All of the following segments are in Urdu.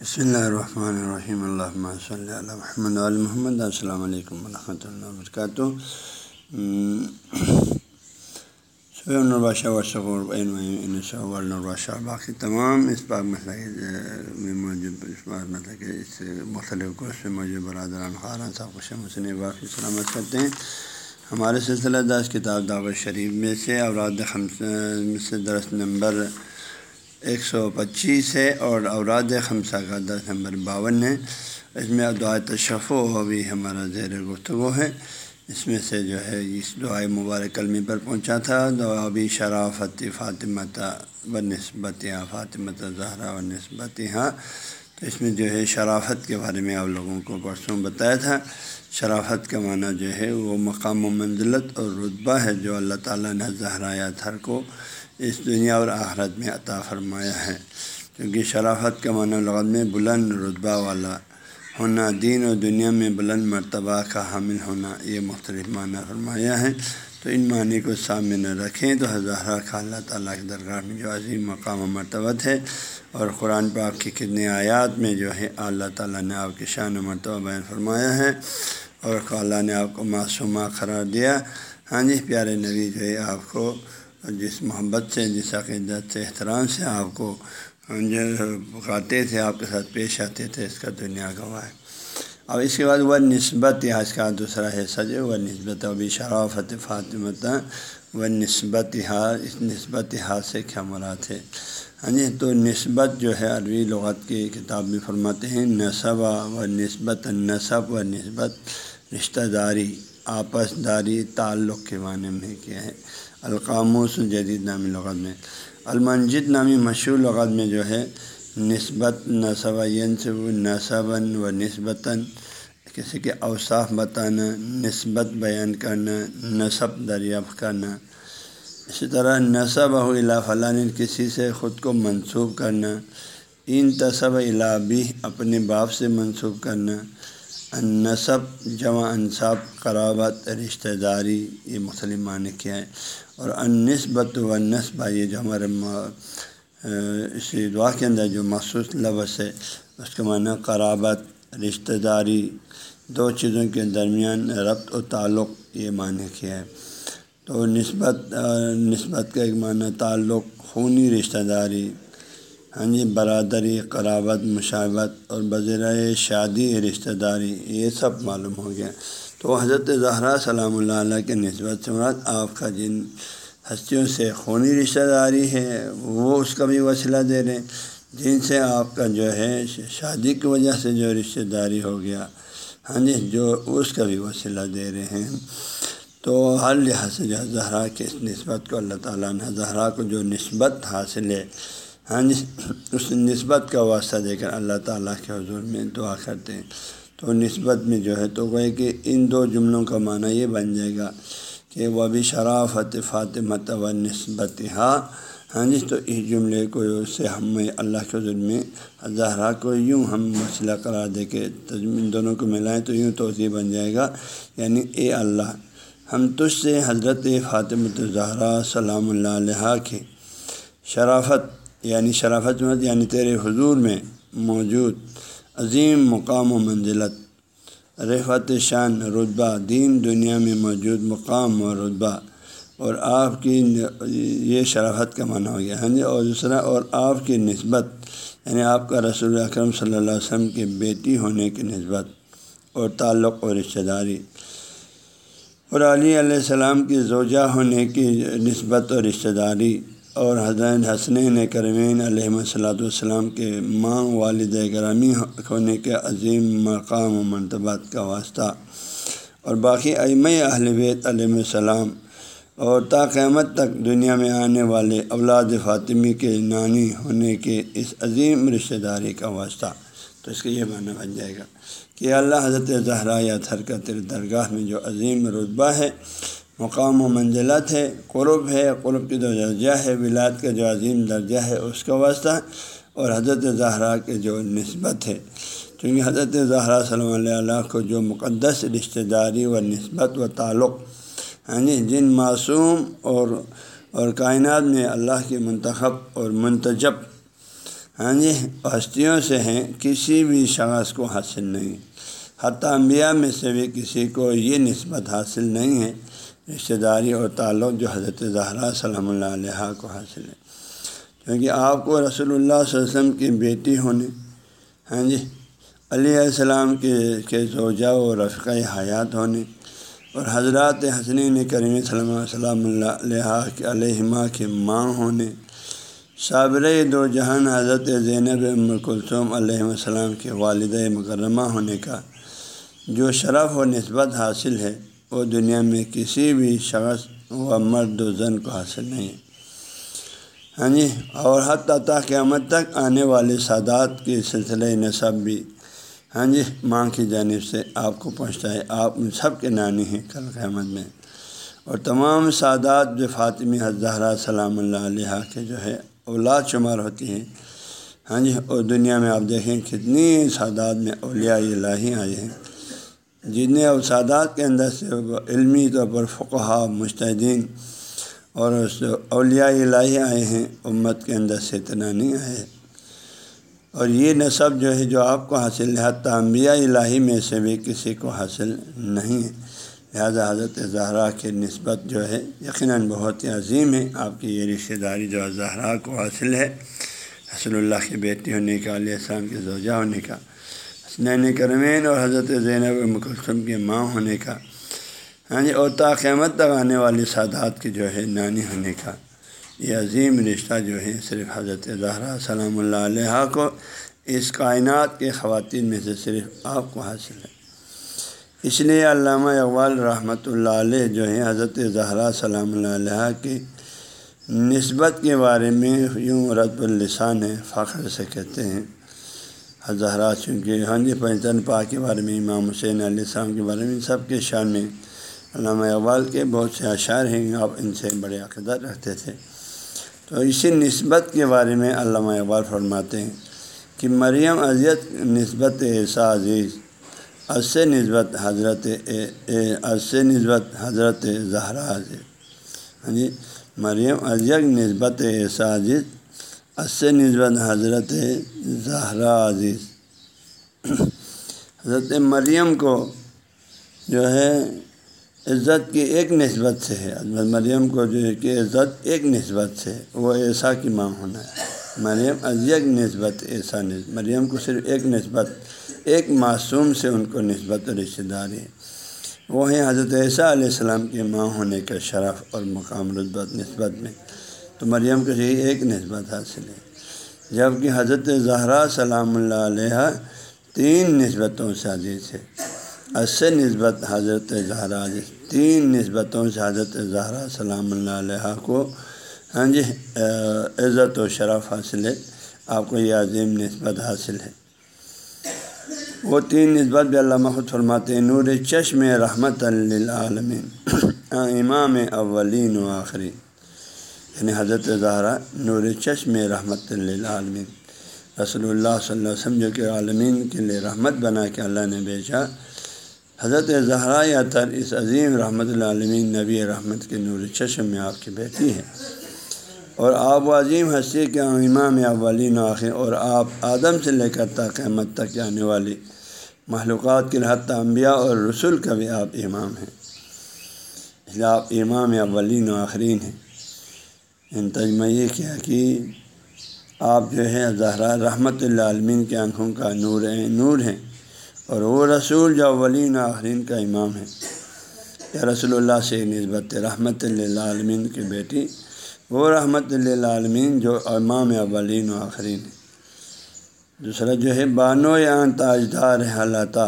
بسم اللہ الرحمن الرحیم اللہ صلی اللہ محمد محمد السلام علیکم ورحمۃ اللہ وبرکاتہ شاہ باقی تمام اس بات مسئلہ میں موجود اس بات مطلب کہ اس مختلف کورس میں موجود برادران خارن صاحب خوش مسن باقی سلامت کرتے ہیں ہمارے سلسلہ دس کتاب دعوت شریف میں سے اوراد خمس سے درس نمبر ایک سو پچیس ہے اور اوراد خمسہ کا دس نمبر باون ہے۔ اس میں دعا تشف و بھی ہمارا زیر گفتگو ہے۔ اس میں سے جو ہے، اس دعائے مبارک کلمی پر پہنچا تھا۔ دعا بھی شرافت فاطمت و نسبت فاطمت زہرا و نسبت ہاں تو اس میں جو ہے، شرافت کے بارے میں آپ لوگوں کو پرسوں بتایا تھا۔ شرافت کا معنی جو ہے، وہ مقام و منزلت اور رتبہ ہے جو اللہ تعالیٰ نے زہرایا تھر کو اس دنیا اور آخرت میں عطا فرمایا ہے۔ کیونکہ شرافت کا معنی لغت میں بلند رتبہ والا ہونا، دین اور دنیا میں بلند مرتبہ کا حامل ہونا یہ مختلف معنی فرمایا ہے۔ تو ان معنی کو سامنے نہ رکھیں تو ہزارہ کا اللہ تعالیٰ کی درگاہ میں جو عظیم مقام و مرتبت ہے اور قرآن پاک کی کتنے آیات میں جو ہے اللہ تعالیٰ نے آپ کی شان و مرتبہ بیان فرمایا ہے اور اللہ نے آپ کو معصومہ قرار دیا۔ ہاں جی پیارے نبی جو ہے آپ کو جس محبت سے، جس عقیدت سے، احترام سے آپ کو جو پکاتے تھے، آپ کے ساتھ پیش آتے تھے، اس کا دنیا گواہ ہے۔ اور اس کے بعد وہ نسبت اس کا دوسرا حصہ جو وہ نسبت ابھی شرافت فاطمت و نسبت اس نسبت ہاتھ سے کیا مراد ہے؟ ہاں جی تو نسبت جو ہے، عربی لغت کی کتاب میں فرماتے ہیں نصب و نسبت نصب و نسبت رشتہ داری، آپس داری تعلق کے معنی میں کیا ہے؟ القاموس جدید نامی لغت میں۔ المنجد نامی مشہور لغت میں جو ہے، نسبت نصب ینصب نصباً و نسبتاً کسی کے اوصاف بتانا، نسبت بیان کرنا نصب دریافت کرنا۔ اسی طرح نصب الا فلان، کسی سے خود کو منسوب کرنا۔ ان تصب بھی اپنے باپ سے منسوب کرنا۔ نصب جمع انصاب، قرابت رشتہ داری یہ مختلف معنی کیا ہے اور ان نسبت و نصبہ یہ جو ہمارے اسی دعا کے اندر جو مخصوص لفظ ہے، اس کا معنی قرابت رشتہ داری دو چیزوں کے درمیان ربط و تعلق، یہ معنی کیا ہے تو نسبت نسبت کا ایک معنی تعلق، خونی رشتہ داری ہاں جی برادری قرابت مشاوت اور بذرۂ شادی رشتہ داری یہ سب معلوم ہو گیا۔ تو حضرت زہرا سلام اللہ علیہ کے نسبت سے مراد آپ کا جن ہستیوں سے خونی رشتہ داری ہے، وہ اس کا بھی وسیلہ دے رہے ہیں۔ جن سے آپ کا جو ہے، شادی کی وجہ سے جو رشتہ داری ہو گیا ہاں جی جو اس کا بھی وسیلہ دے رہے ہیں۔ تو ہر لحاظ سے جو زہرا کے اس نسبت کو اللہ تعالیٰ نے، زہرا کو جو نسبت حاصل ہے ہاں جی اس نسبت کا واسطہ دے کر اللہ تعالیٰ کے حضور میں دعا کرتے ہیں۔ تو نسبت میں جو ہے تو وہ کہ ان دو جملوں کا معنی یہ بن جائے گا کہ وہ بھی شرافت فاطمت و نسبت ہاں ہاں جی تو اس جملے کو سے ہم اللہ کے حضور میں زہرا کو یوں ہم مسئلہ قرار دے کے ان دونوں کو ملائیں تو یوں توضیع بن جائے گا۔ یعنی اے اللہ، ہم تجھ سے حضرت فاطمۃ زہرا سلام اللہ علیہ کے شرافت یعنی شرافت مت یعنی تیرے حضور میں موجود عظیم مقام و منزلت رفت شان رتبہ، دین دنیا میں موجود مقام و رتبہ، اور آپ کی یہ شرافت کا معنی ہو گیا۔ ہاں جی اور دوسرا، اور آپ کی نسبت یعنی آپ کا رسول اکرم صلی اللہ علیہ وسلم کی بیٹی ہونے کی نسبت اور تعلق و رشتہ داری۔ اور علی علیہ السلام کی زوجہ ہونے کی نسبت اور رشتہ داری۔ اور حضرت حسنین کرمین علیہ الصلاۃ والسلام کے ماں والد گرامی ہونے کے عظیم مقام و مرتبات کا واسطہ اور باقی ام اہل بیت علیہ السلام اور تا قیامت تک دنیا میں آنے والے اولاد فاطمی کے نانی ہونے کے اس عظیم رشتہ داری کا واسطہ۔ تو اس کا یہ معنی بن جائے گا کہ اللہ حضرت زہرا یا تھرکت درگاہ میں جو عظیم رتبہ ہے مقام و منزلت ہے، قرب ہے، قرب کی جو درجہ ہے ولاد کا جو عظیم درجہ ہے، اس کا واسطہ اور حضرت زہرا کے جو نسبت ہے۔ چونکہ حضرت زہرا صلی اللہ علیہ کو جو مقدس رشتہ داری و نسبت و تعلق ہاں جی جن معصوم اور اور کائنات میں اللہ کے منتخب اور منتجب ہاں جی ہستیوں سے ہیں، کسی بھی شخص کو حاصل نہیں۔ حتیٰ انبیاء میں سے بھی کسی کو یہ نسبت حاصل نہیں ہے۔ رشتہ داری اور تعلق جو حضرت زہرا صلی اللہ علیہ کو حاصل ہے۔ کیونکہ آپ کو رسول اللہ صلی اللہ علیہ وسلم کی بیٹی ہونے ہاں جی علیہ السلام کے کے زوجہ و رفقۂ حیات ہونے اور حضرات حسنین کریم صلی وسلم اللہ علیہ کے علیہما کے ماں ہونے صابر دو جہان حضرت زینب کلثوم علیہ السلام کے والد مکرمہ ہونے کا جو شرف و نسبت حاصل ہے۔ وہ دنیا میں کسی بھی شخص و مرد و زن کو حاصل نہیں۔ ہے ہاں جی اور حت عطا قیامت تک آنے والے سادات کے سلسلے نصب بھی۔ ہاں جی ماں کی جانب سے آپ کو پہنچتا ہے، آپ ان سب کے نانی ہیں کل قیامت میں۔ اور تمام سادات جو فاطمی حضرہ سلام اللہ علیہ کے جو ہے، اولاد شمار ہوتی ہیں۔ ہاں جی اور دنیا میں آپ دیکھیں کتنی سادات میں اولیاء الہی آئے ہیں۔ جتنے اوسادات کے اندر سے علمی طور پر فقہ مشتدین اور اس اولیاء الہی آئے ہیں، امت کے اندر سے اتنا نہیں آئے اور یہ نصب جو ہے، جو آپ کو حاصل ہے تعمیہ الہی میں سے بھی کسی کو حاصل نہیں ہے۔ لہٰذا حضرت زہرا کی نسبت جو ہے، یقیناً بہت ہی عظیم ہے۔ آپ کی یہ رشتہ داری جو زہرا کو حاصل ہے، رسول اللہ کی بیٹی ہونے کا، علیہ السلام کے زوجہ ہونے کا۔ حسنین کرمین اور حضرت زینب مکلثم کے ماں ہونے کا ہاں جی اور تاقیمت تک آنے والی سادات کی جو ہے نانی ہونے کا، یہ عظیم رشتہ جو ہے صرف حضرت زہرا سلام اللہ علیہ کو اس کائنات کے خواتین میں سے صرف آپ کو حاصل ہے۔ اس لیے علامہ اقبال رحمۃ اللہ علیہ جو ہے حضرت زہرا سلام اللہ علیہ کی نسبت کے بارے میں یوں رتب السان ہے فخر سے کہتے ہیں حضرات چونکہ ہاں جی پنجن پاک کے بارے میں، امام حسین علیہ السلام کے بارے میں سب کے شان میں علامہ اقبال کے بہت سے اشعار ہیں، آپ ان سے بڑے عقیدت رکھتے تھے۔ تو اسی نسبت کے بارے میں علامہ اقبال فرماتے ہیں کہ مریم اذیت نسبت ایسا عزیز از نسبت حضرت از نسبت حضرت زہرا عزیز۔ ہاں جی مریم اذیت نسبت ایسا عزیز از سے نسبت حضرت زہرا عزیز۔ حضرت مریم کو جو ہے عزت کی ایک نسبت سے ہے۔ حضرت مریم کو جو ہے کہ عزت ایک نسبت سے وہ ایسا کی ماں ہونا ہے۔ مریم از ایک نسبت ایسا نسبت مریم کو صرف ایک نسبت، ایک معصوم سے ان کو نسبت رشتہ داری وہ ہیں حضرت عیسیٰ علیہ السلام کی ماں ہونے کا شرف اور مقام رتبت نسبت میں۔ تو مریم کو یہی ایک نسبت حاصل ہے۔ جبکہ حضرت زہرا سلام اللہ علیہ تین نسبتوں سے عزیز ہے۔ اس نسبت حضرت زہرا جی، تین نسبتوں سے حضرت زہرا سلام اللہ علیہ کو ہاں جی عزت و شرف حاصل ہے۔ آپ کو یہ عظیم نسبت حاصل ہے۔ وہ تین نسبت بھی علامہ خود فرماتے ہیں۔ نور چشم رحمت للعالمین۔ امام اولین و آخری یعنی حضرت زہرا نور چشم رحمت للعالمین رسول اللہ صلی اللہ علیہ وسلم جو کہ عالمین کے لیے رحمت بنا کے اللہ نے بیچا حضرت زہرا یا تر اس عظیم رحمۃ العالمین نبی رحمت کے نور چشم میں آپ کی بیٹی ہے اور آپ و عظیم ہستی کے امام اولین و آخر اور آپ آدم سے لے کر تا قیمت تک آنے والی معلومات کے حت انبیاء اور رسول کا بھی آپ امام ہیں۔ اس لیے آپ امام اولین و آخرین ہیں۔ یعنی تجمہ یہ کیا کہ آپ جو ہے زہرا رحمۃ اللہ عالمین کے آنکھوں کا نور نور ہیں۔ اور وہ رسول جو اولین آخرین کا امام ہے یا رسول اللہ سے نسبت رحمت اللہ عالمین کی بیٹی۔ وہ رحمت اللہ عالمین جو امام اولین و آخرین ہے دوسرا جو ہے، بانو یا تاجدار حالات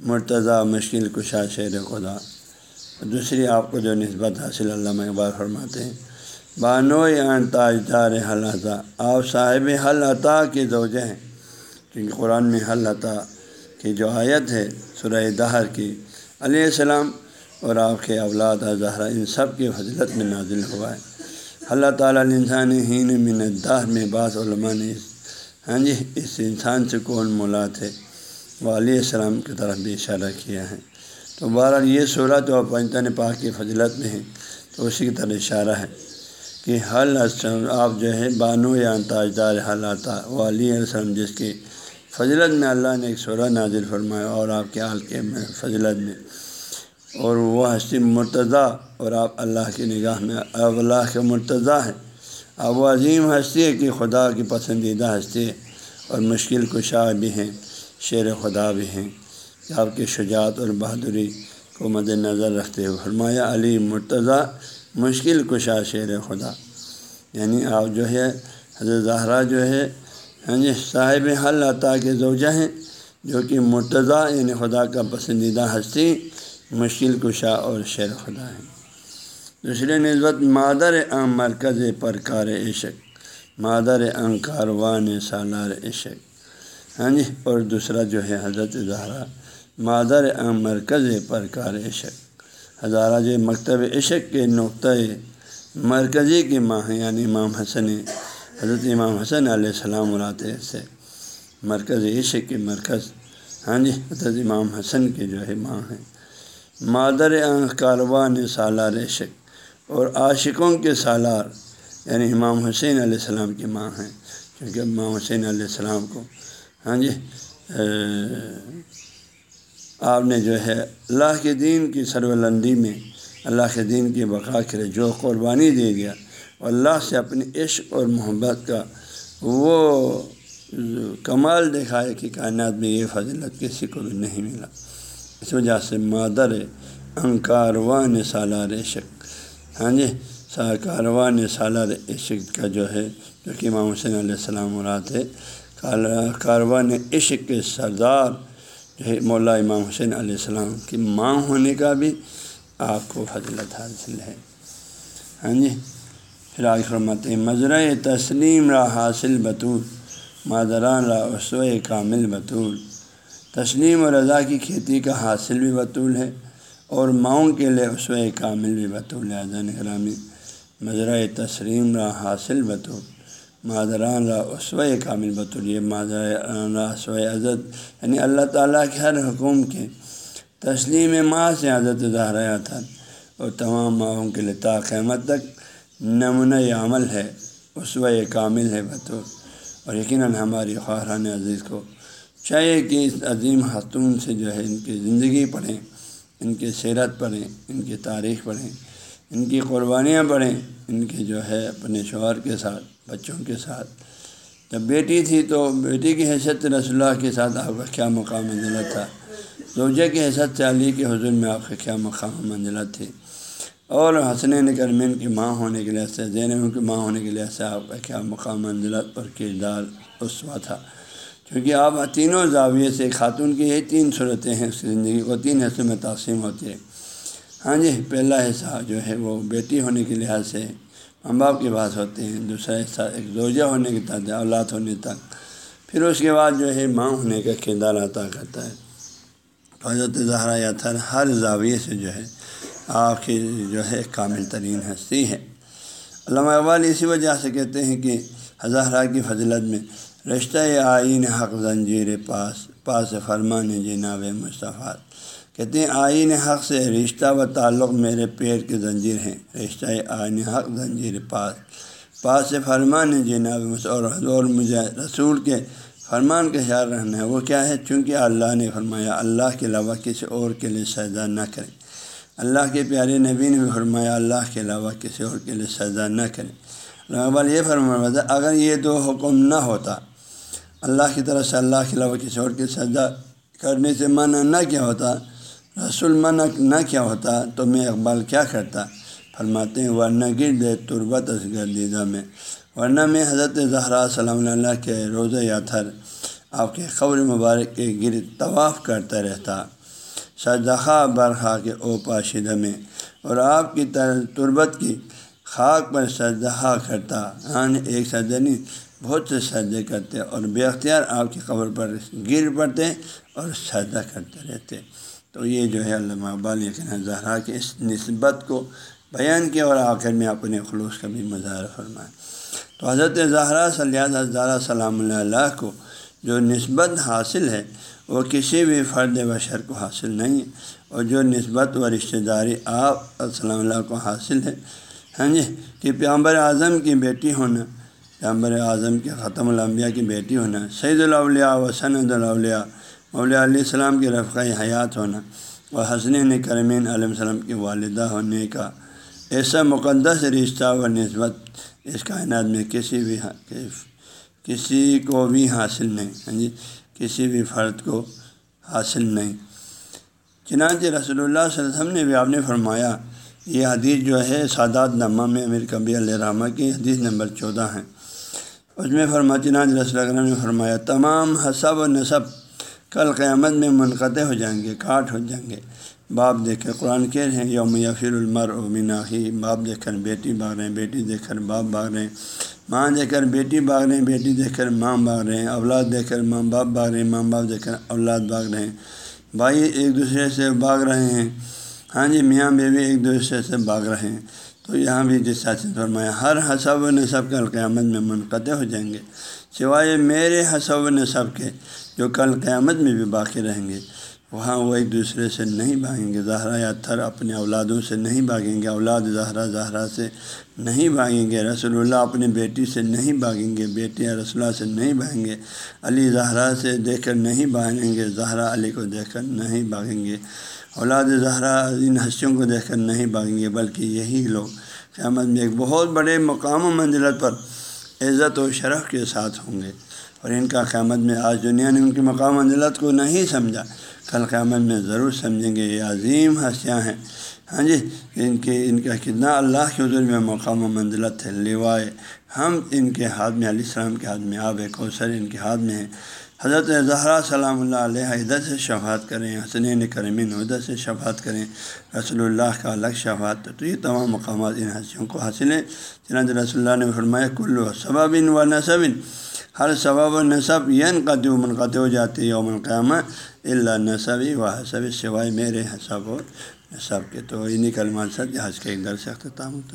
مرتضیٰ مشکل کشا شیر خدا۔ دوسری آپ کو جو نسبت حاصل علامہ اقبال فرماتے ہیں۔ بانو یا تاجدار حالات آپ صاحب حل عطا کے دوجے ہیں۔ کیونکہ قرآن میں حل عطا کی جو آیت ہے، سورہ دہر کی۔ علیہ السلام اور آپ کے اولاد زہرا، ان سب کی فضلت میں نازل ہوا ہے۔ اللہ تعالیٰ انسان ہین من دہر میں بعض علماء نے ہاں جی اس انسان سے کون مولاد ہے؟ وہ علیہ السلام کی طرف بھی اشارہ کیا ہے۔ تو بہرحال یہ صورت اور پنجتن پاک کی فضلت میں ہے، تو اسی کی طرح اشارہ ہے۔ کہ حل آپ جو ہے بانو یا تاجدار حالات والی السلام جس کی فضلت میں اللہ نے ایک سورہ نازل فرمایا اور آپ کے حال کے فضلت میں۔ اور وہ ہستی مرتضیٰ، اور آپ اللہ کی نگاہ میں اب اللہ کے مرتضیٰ ہے اب وہ عظیم ہستی ہے کہ خدا کی پسندیدہ ہستی ہے اور مشکل کشا بھی ہیں، شیر خدا بھی ہیں۔ کہ آپ کی شجاعت اور بہادری کو مد نظر رکھتے ہوئے فرمایا، علی مرتضیٰ مشکل کشا شیر خدا۔ یعنی آپ جو ہے، حضرت زہرا جو ہے ہاں جی صاحب حل عطا کے زوجہ ہیں، جو کہ مرتضیٰ یعنی خدا کا پسندیدہ ہستی، مشکل کشا اور شیر خدا ہیں۔ دوسرے نسبت، مادر ام مرکز پرکار عشق، مادر ام کاروان سالار عشق۔ ہاں جی اور دوسرا جو ہے، حضرت زہرا، مادر ام مرکز پرکار عشق۔ ہزارہ جو مکتب عشق کے نقطۂ مرکزی کی ماں ہیں یعنی امام حسن، حضرت امام حسن علیہ السلام علاتے سے۔ مرکز عشق کے مرکز۔ ہاں جی حضرت امام حسن کے جو ہے ماں ہیں۔ مادر کاروان سالار عشق اور عاشقوں کے سالار یعنی امام حسین علیہ السلام کی ماں ہیں۔ کیونکہ امام حسین علیہ السلام کو ہاں جی آپ نے جو ہے اللہ کے دین کی سرولندی میں اللہ کے دین کی بقا کرے جو قربانی دے گیا اللہ سے اپنی عشق اور محبت کا وہ کمال دکھائے کہ کائنات میں یہ فضلت کسی کو بھی نہیں ملا۔ اس وجہ سے مادر انکاروان سالار عشق ہاں جی کاروان سالار عشق کا جو ہے، جو کہ امام حسین علیہ السلام مراد ہے، کاروان عشق کے سردار مولا امام حسین علیہ السلام کی ماں ہونے کا بھی آپ کو فضلت حاصل ہے۔ ہاں جی؟ پھر آج فرماتے ہیں مضرۂ تسلیم را حاصل بطول، مادران را اسو کامل بطول۔ تسلیم و رضا کی کھیتی کا حاصل بھی بطول ہے اور ماؤں کے لیے اسو کامل بھی بطول ہے۔ اذن کرامی مضرۂ تسلیم را حاصل بطول۔ مادران را کامل بطول یہ مادران را عزت یعنی اللہ تعالیٰ کے ہر حکم کے تسلیم ماں سے عادت زہرا تھا اور تمام ماہوں کے لیے تا قیمت تک نمونہ عمل ہے، اسوہ کامل ہے بطور۔ اور یقیناً ہماری خواہران عزیز کو چاہیے کہ اس عظیم خاتون سے جو ہے ان کی زندگی پڑھیں، ان کی سیرت پڑھیں، ان کی تاریخ پڑھیں، ان کی قربانیاں پڑھیں، ان کے جو ہے اپنے شوہر کے ساتھ بچوں کے ساتھ۔ جب بیٹی تھی تو بیٹی کی حیثیت رسول اللہ کے ساتھ آپ کا کیا مقام منزلت تھا؟ زوجہ کی حیثیت سے علی کے حضور میں آپ کا کیا مقام منزلت تھی؟ اور حسن کرمین کی ماں ہونے کے لحاظ سے، زین کی ماں ہونے کے لحاظ سے آپ کا کیا مقام منزلت اور کردار اسوا تھا؟ کیونکہ آپ تینوں زاویے سے خاتون کی یہ تین صورتیں ہیں، اس کی زندگی کو تین حصوں میں تقسیم ہوتی ہے ہاں جی پہلا حصہ جو ہے وہ بیٹی ہونے کے لحاظ سے ماں باپ کے پاس ہوتے ہیں دوسرا حصہ ایک زوجہ ہونے کے تحت اولاد ہونے تک۔ پھر اس کے بعد جو ہے، ماں ہونے کا کردار عطا کرتا ہے۔ حضرت زہرا یا تھر ہر زاویے سے جو ہے، آپ کی جو ہے، کامل ترین ہستی ہے۔ علامہ اقبال اسی وجہ سے کہتے ہیں کہ ہزارہ کی فضلت میں، رشتہ آئین حق زنجیر پاس پاس فرمان جناب مصطفیٰ۔ کہتے ہیں آئین حق سے رشتہ و تعلق میرے پیر کے زنجیر ہیں۔ رشتہ آئین حق زنجیر پاس پاس فرمان ہے جناب اور حضور مجھے رسول کے فرمان کا خیال رہنا ہے۔ وہ کیا ہے؟ چونکہ اللہ نے فرمایا، اللہ کے علاوہ کسی اور کے لیے سجدہ نہ کریں۔ اللہ کے پیارے نبی نے بھی فرمایا، اللہ کے علاوہ کسی اور کے لیے سجدہ نہ کریں۔ اقبال یہ فرمایا اگر یہ دو حکم نہ ہوتا، اللہ کی طرف سے اللہ کے علاوہ کسی اور کے سجدہ کرنے سے منع نہ کیا ہوتا رسول منع نہ کیا ہوتا تو میں اقبال کیا کرتا؟ فرماتے ہیں، ورنہ گر دے تربت از گردیدہ میں۔ ورنہ میں حضرت زہرا صلی اللہ کے روزہ یا تھر آپ کے قبر مبارک کے گرد طواف کرتا رہتا۔ سجدہ برخا کے او پاشدہ میں۔ اور آپ کی تربت کی خاک پر سجدہ کرتا۔ ہاں ایک سجدہ نہیں، بہت سے سجدے کرتے۔ اور بے اختیار آپ کی قبر پر گر پڑتے اور سجدہ کرتے رہتے۔ تو یہ جو ہے علامہ اقبال یقین زہرا کے اس نسبت کو بیان کیا اور آخر میں اپنے خلوص کا بھی مظاہرہ فرمایا۔ تو حضرت زہرا صلی اللہ سلام اللہ کو جو نسبت حاصل ہے، وہ کسی بھی فرد بشر کو حاصل نہیں ہے۔ اور جو نسبت و رشتہ داری آپ السلام اللہ کو حاصل ہے ہاں جی کہ پیامبر اعظم کی بیٹی ہونا پیامبر اعظم کے ختم الانبیاء کی بیٹی ہونا سعید الاولیاء و سند الاولیاء مولیہ علیہ السلام کی رفقۂ حیات ہونا اور حسن کرمین علیہ السلام کی والدہ ہونے کا ایسا مقدس رشتہ و نسبت اس کائنات میں کسی بھی ہاں، کسی کو بھی حاصل نہیں ہاں جی؟ کسی بھی فرد کو حاصل نہیں۔ چنانچہ رسول اللہ صلی اللہ علیہ وسلم نے بھی آپ نے فرمایا، یہ حدیث جو ہے، سادات نامہ میں امیر کبی علیہ رحمہ کی حدیث نمبر چودہ ہے۔ اس میں فرما، چنانچہ رسول اللہ نے فرمایا، تمام حسب و نصب کل قیامت میں منقطع ہو جائیں گے، کاٹ ہو جائیں گے۔ باپ دیکھ کر قرآن کے ہیں، یوم یفر المر و مناحی باپ دیکھ کر بیٹی بھاگ رہے ہیں، بیٹی دیکھ کر باپ بھاگ رہے ہیں۔ ماں دیکھ کر بیٹی بھاگ رہے ہیں، بیٹی دیکھ کر ماں بھاگ رہے ہیں۔ اولاد دیکھ کر ماں باپ بھاگ رہے ہیں، ماں باپ دیکھ کر اولاد بھاگ رہے ہیں۔ بھائی ایک دوسرے سے بھاگ رہے ہیں۔ ہاں جی میاں بیوی ایک دوسرے سے بھاگ رہے ہیں۔ تو یہاں بھی جس حاصل فرمایا، ہر حسب و نصب کل قیامت میں منقطع ہو جائیں گے۔ سوائے میرے حسب و نصب کے جو کل قیامت میں بھی باقی رہیں گے، وہاں وہ ایک دوسرے سے نہیں بھاگیں گے۔ زہرا یا تھر اپنے اولادوں سے نہیں بھاگیں گے، اولاد زہرا زہرا سے نہیں بھاگیں گے۔ رسول اللہ اپنی بیٹی سے نہیں بھاگیں گے بیٹی رسول اللہ سے نہیں بھاگیں گے۔ علی زہرا سے دیکھ کر نہیں بھاگیں گے، زہرا علی کو دیکھ کر نہیں بھاگیں گے۔ اولاد زہرا ان ہنسیوں کو دیکھ کر نہیں بھاگیں گے، بلکہ یہی لوگ قیامت میں ایک بہت بڑے مقام و منزلت پر عزت و شرف کے ساتھ ہوں گے۔ اور ان کا قیامت میں آج دنیا نے ان کی مقام منزلت کو نہیں سمجھا، کل قیامت میں ضرور سمجھیں گے، یہ عظیم ہنسیاں ہیں۔ ہاں جی ان کے، ان کا کتنا اللہ کے حضور میں مقام و منزلت ہے لیوائے ہم ان کے ہاتھ میں، علیہ السلام کے ہاتھ میں، آب کوثر ان کے ہاتھ میں ہے حضرت زہرا سلام اللہ علیہ ادھر سے شفاعت کریں حسنین کرمین ادھر سے شفاعت کریں، رسول اللہ کا الگ شفاعت۔ تو یہ تمام مقامات ان حسیوں کو حاصل ہیں۔ چنانچہ رسول اللہ نے فرمایا، کلو صبابن و نصبن ہر سبب و نصب ین و منقطع ہو جاتی ہے یوم القیامہ اللہ نصبی و حسب سوائے میرے حسب و نصب کے تو انہیں کلمات سب جہاز کے ایک در سے اختتام ہوتا ہے